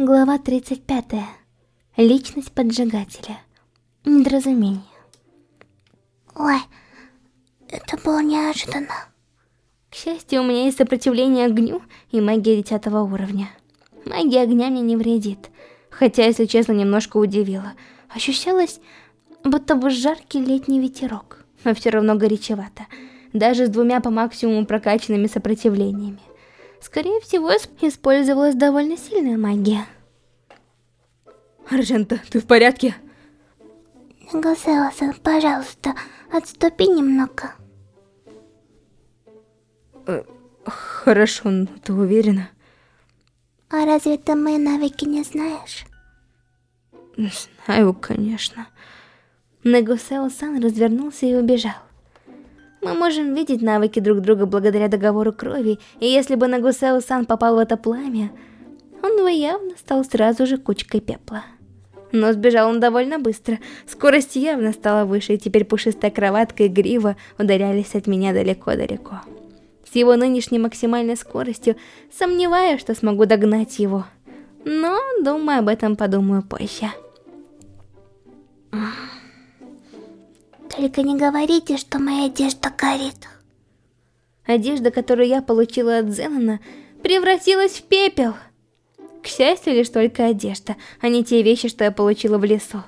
Глава 35. Личность поджигателя. Недоразумение. Ой, это было неожиданно. К счастью, у меня есть сопротивление огню и магия десятого уровня. Магия огня мне не вредит, хотя, если честно, немножко удивила. Ощущалось, будто бы жаркий летний ветерок, но все равно горячевато, даже с двумя по максимуму прокачанными сопротивлениями. Скорее всего, использовалась довольно сильная магия. Аржента, ты в порядке? Гасео-сан, пожалуйста, отступи немного. Э, хорошо, но ты уверена? А разве ты мои навыки не знаешь? Знаю, конечно. Нагусео-сан развернулся и убежал. Мы можем видеть навыки друг друга благодаря договору крови, и если бы Нагусео-сан попал в это пламя, он бы явно стал сразу же кучкой пепла. Но сбежал он довольно быстро, скорость явно стала выше, и теперь пушистая кроватка и грива ударялись от меня далеко-далеко. С его нынешней максимальной скоростью сомневаюсь, что смогу догнать его. Но, думаю, об этом подумаю позже. Только не говорите, что моя одежда горит. Одежда, которую я получила от Зенона, превратилась в пепел. К счастью, лишь только одежда, а не те вещи, что я получила в лесу.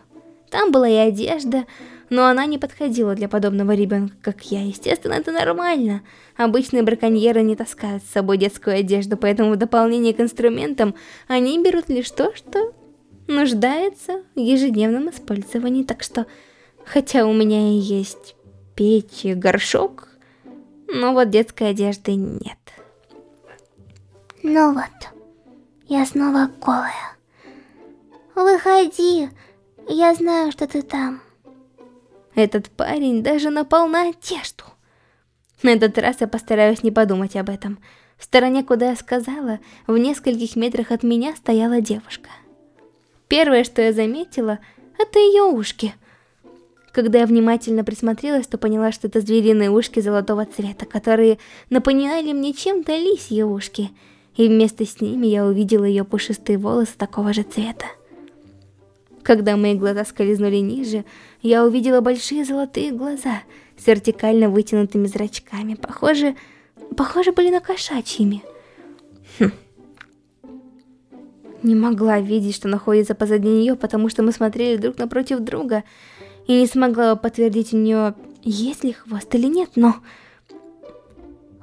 Там была и одежда, но она не подходила для подобного ребенка, как я. Естественно, это нормально. Обычные браконьеры не таскают с собой детскую одежду, поэтому в дополнение к инструментам они берут лишь то, что нуждается в ежедневном использовании. Так что, хотя у меня и есть печь и горшок, но вот детской одежды нет. Ну вот, я снова голая. Выходи, я знаю, что ты там. Этот парень даже напал на одежду. На этот раз я постараюсь не подумать об этом. В стороне, куда я сказала, в нескольких метрах от меня стояла девушка. Первое, что я заметила, это ее ушки. Когда я внимательно присмотрелась, то поняла, что это звериные ушки золотого цвета, которые напоминали мне чем-то лисьи ушки. И вместе с ними я увидела ее пушистые волосы такого же цвета. Когда мои глаза скользнули ниже, я увидела большие золотые глаза с вертикально вытянутыми зрачками. Похоже, похоже были на кошачьими. Хм. Не могла видеть, что находится позади нее, потому что мы смотрели друг напротив друга, и не смогла подтвердить у нее, есть ли хвост или нет, но...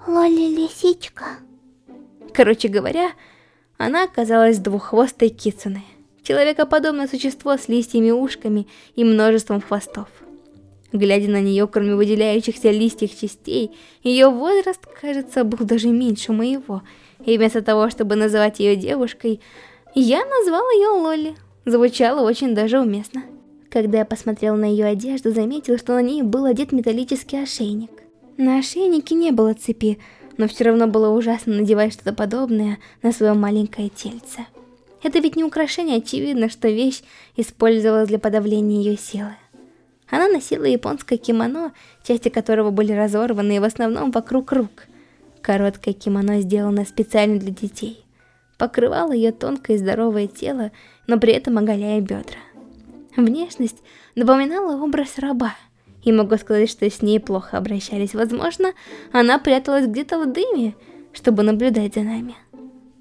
Лоли-лисичка. Короче говоря, она оказалась двуххвостой кицуной человекоподобное существо с листьями ушками и множеством хвостов. Глядя на нее, кроме выделяющихся листьев частей, ее возраст, кажется, был даже меньше моего. И вместо того, чтобы называть ее девушкой, я назвала ее Лоли. Звучало очень даже уместно. Когда я посмотрела на ее одежду, заметила, что на ней был одет металлический ошейник. На ошейнике не было цепи, но все равно было ужасно надевать что-то подобное на свое маленькое тельце. Это ведь не украшение, очевидно, что вещь использовалась для подавления ее силы. Она носила японское кимоно, части которого были разорваны и в основном вокруг рук. Короткое кимоно сделано специально для детей. Покрывало ее тонкое и здоровое тело, но при этом оголяя бедра. Внешность напоминала образ раба, и могу сказать, что с ней плохо обращались. Возможно, она пряталась где-то в дыме, чтобы наблюдать за нами.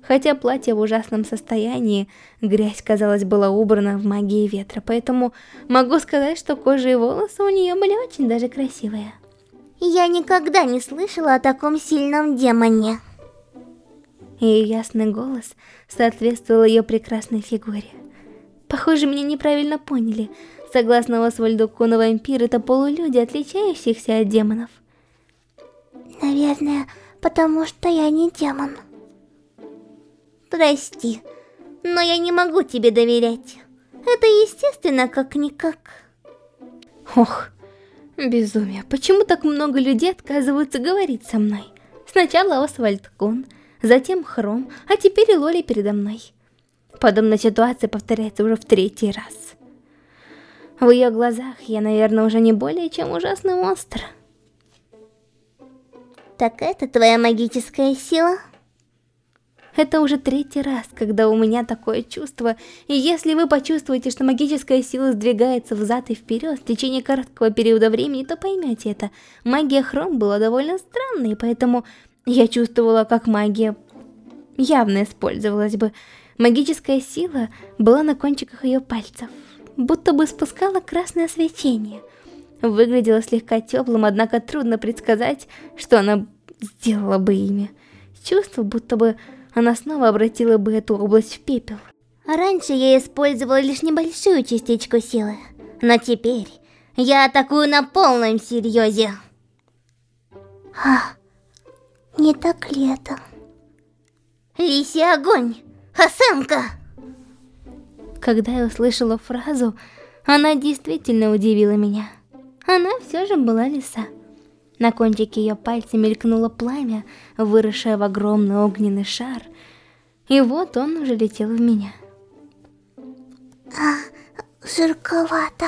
Хотя платье в ужасном состоянии, грязь, казалось, была убрана в магии ветра, поэтому могу сказать, что кожа и волосы у нее были очень даже красивые. Я никогда не слышала о таком сильном демоне. Ее ясный голос соответствовал ее прекрасной фигуре. Похоже, меня неправильно поняли. Согласно Освальду Куну, вампиры — это полулюди, отличающихся от демонов. Наверное, потому что я не демон. Прости, но я не могу тебе доверять. Это естественно, как-никак. Ох, безумие. Почему так много людей отказываются говорить со мной? Сначала Освальд Кун, затем Хром, а теперь и Лоли передо мной. Подобная ситуация повторяется уже в третий раз. В ее глазах я, наверное, уже не более чем ужасный монстр. Так это твоя магическая сила? Это уже третий раз, когда у меня такое чувство, и если вы почувствуете, что магическая сила сдвигается взад и вперед в течение короткого периода времени, то поймете это. Магия Хром была довольно странной, поэтому я чувствовала, как магия явно использовалась бы. Магическая сила была на кончиках ее пальцев, будто бы спускала красное свечение. Выглядела слегка теплым, однако трудно предсказать, что она сделала бы ими. Чувство, будто бы она снова обратила бы эту область в пепел. Раньше я использовала лишь небольшую частичку силы, но теперь я атакую на полном серьезе. А, не так ли это? Лисий огонь! Хасенка! Когда я услышала фразу, она действительно удивила меня. Она все же была лиса. На кончике ее пальца мелькнуло пламя, выросшее в огромный огненный шар, и вот он уже летел в меня. А, жарковато.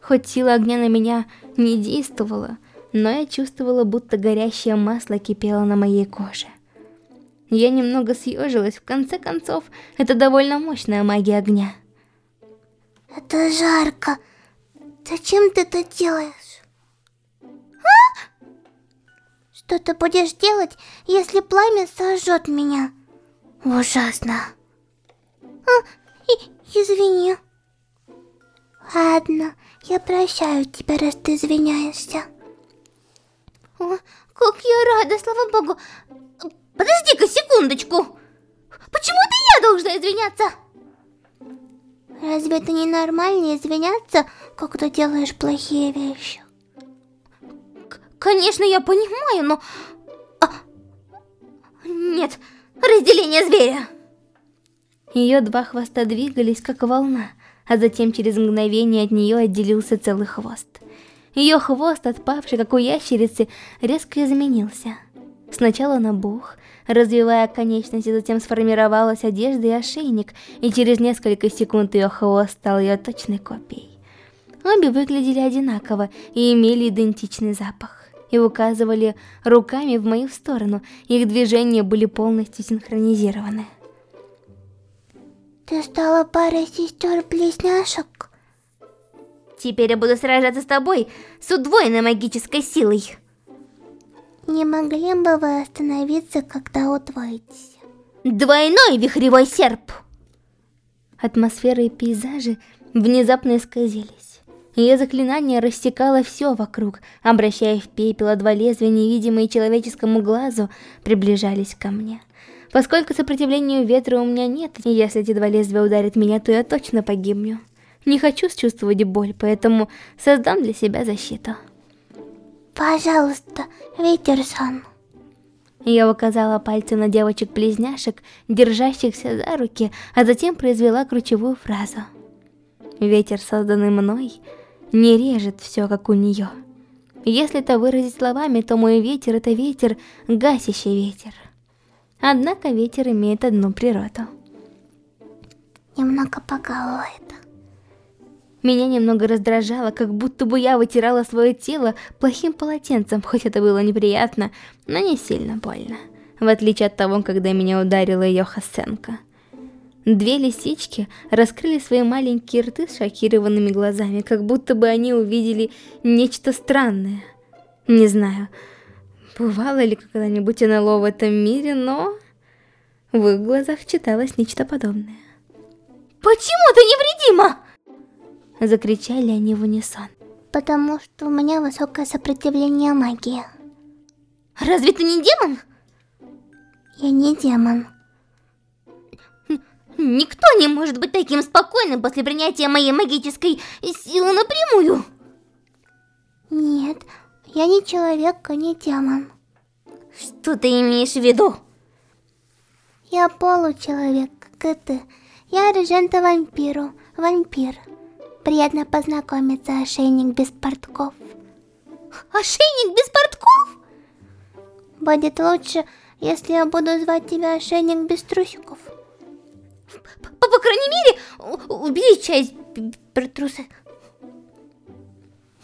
Хоть сила огня на меня не действовала, но я чувствовала, будто горящее масло кипело на моей коже. Я немного съежилась, в конце концов, это довольно мощная магия огня. Это жарко. Зачем ты это делаешь? А? Что ты будешь делать, если пламя сожжет меня? Ужасно. А, и, извини. Ладно, я прощаю тебя, раз ты извиняешься. О, как я рада, слава богу. Подожди-ка секундочку. Почему это я должна извиняться? Разве это не нормально извиняться, когда делаешь плохие вещи? Конечно, я понимаю, но... А... Нет, разделение зверя. Ее два хвоста двигались, как волна, а затем через мгновение от нее отделился целый хвост. Ее хвост, отпавший, как у ящерицы, резко изменился. Сначала набух, развивая конечности, затем сформировалась одежда и ошейник, и через несколько секунд ее хвост стал ее точной копией. Обе выглядели одинаково и имели идентичный запах и указывали руками в мою сторону, их движения были полностью синхронизированы. Ты стала парой сестер-близняшек? Теперь я буду сражаться с тобой с удвоенной магической силой. Не могли бы вы остановиться, когда удвоитесь? Двойной вихревой серп! Атмосфера и пейзажи внезапно исказились. Ее заклинание рассекало все вокруг, обращая в пепел, а два лезвия, невидимые человеческому глазу, приближались ко мне. Поскольку сопротивлению ветра у меня нет, и если эти два лезвия ударят меня, то я точно погибну. Не хочу чувствовать боль, поэтому создам для себя защиту. Пожалуйста, ветер-сан. Я указала пальцем на девочек-близняшек, держащихся за руки, а затем произвела ключевую фразу. Ветер, созданный мной, не режет все, как у нее. Если это выразить словами, то мой ветер это ветер, гасящий ветер. Однако ветер имеет одну природу. Немного покалывает. Меня немного раздражало, как будто бы я вытирала свое тело плохим полотенцем, хоть это было неприятно, но не сильно больно. В отличие от того, когда меня ударила ее Хасенко. Две лисички раскрыли свои маленькие рты с шокированными глазами, как будто бы они увидели нечто странное. Не знаю, бывало ли когда-нибудь НЛО в этом мире, но в их глазах читалось нечто подобное. «Почему ты невредима?» Закричали они в унисон. «Потому что у меня высокое сопротивление магии». «Разве ты не демон?» «Я не демон». Никто не может быть таким спокойным после принятия моей магической силы напрямую. Нет, я не человек, а не демон. Что ты имеешь в виду? Я получеловек, как и ты. Я Режента Вампиру, вампир. Приятно познакомиться, ошейник без портков. Ошейник без портков? Будет лучше, если я буду звать тебя ошейник без трусиков. По, по крайней мере, убери часть про трусы.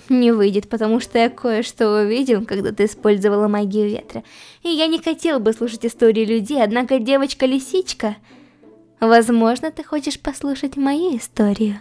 Не выйдет, потому что я кое-что увидел, когда ты использовала магию ветра. И я не хотел бы слушать истории людей, однако девочка-лисичка... Возможно, ты хочешь послушать мою историю.